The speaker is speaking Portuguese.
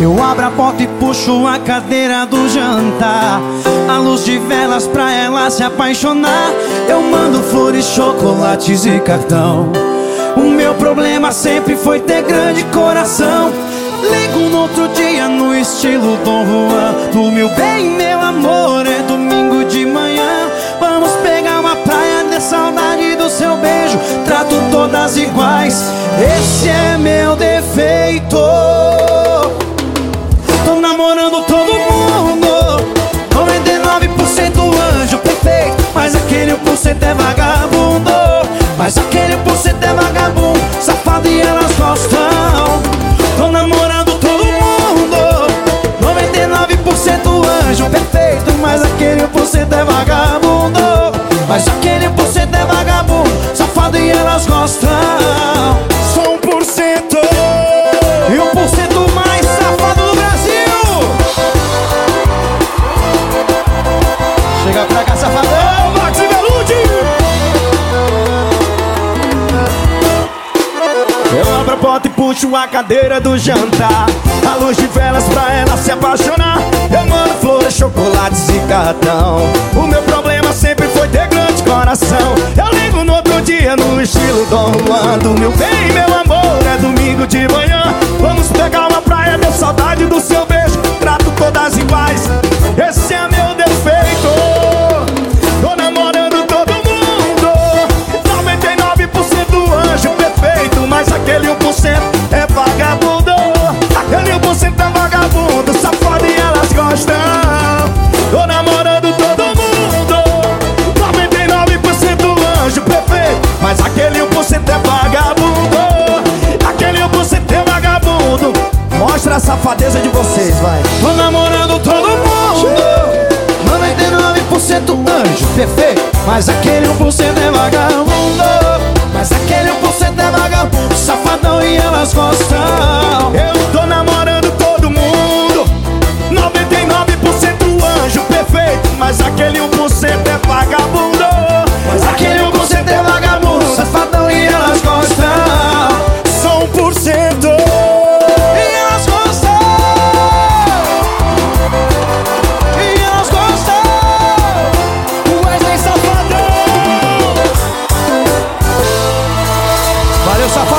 Eu abro a porta e puxo a cadeira do jantar. A luz de velas pra ela se apaixonar. Eu mando flores, chocolates e cartão. O meu problema sempre foi ter grande coração. Ligo no outro dia no estilo Dom Juan. Do meu bem, meu amor, é todas iguais, esse é meu defeito 1% é vagabundo Safado e elas gostam. Só 1% E o 1% mais safado do Brasil. Chega pra cá, safadão. Max Velude Eu abro a porta e puxo a cadeira do jantar. A luz de velas pra ela se apaixonar. Eu mando flores, chocolates e cartão. O no estilo Dom Juan Do meu bem, meu amor, é domingo de manhã. Vamos pegar uma praia, deu saudade do seu beijo a safadeza de vocês, vai. Tô namorando todo mundo. 99% anjo perfeito. Mas aquele 1% é vagabundo. Mas aquele 1% é vagabundo Safadão e elas gostam esa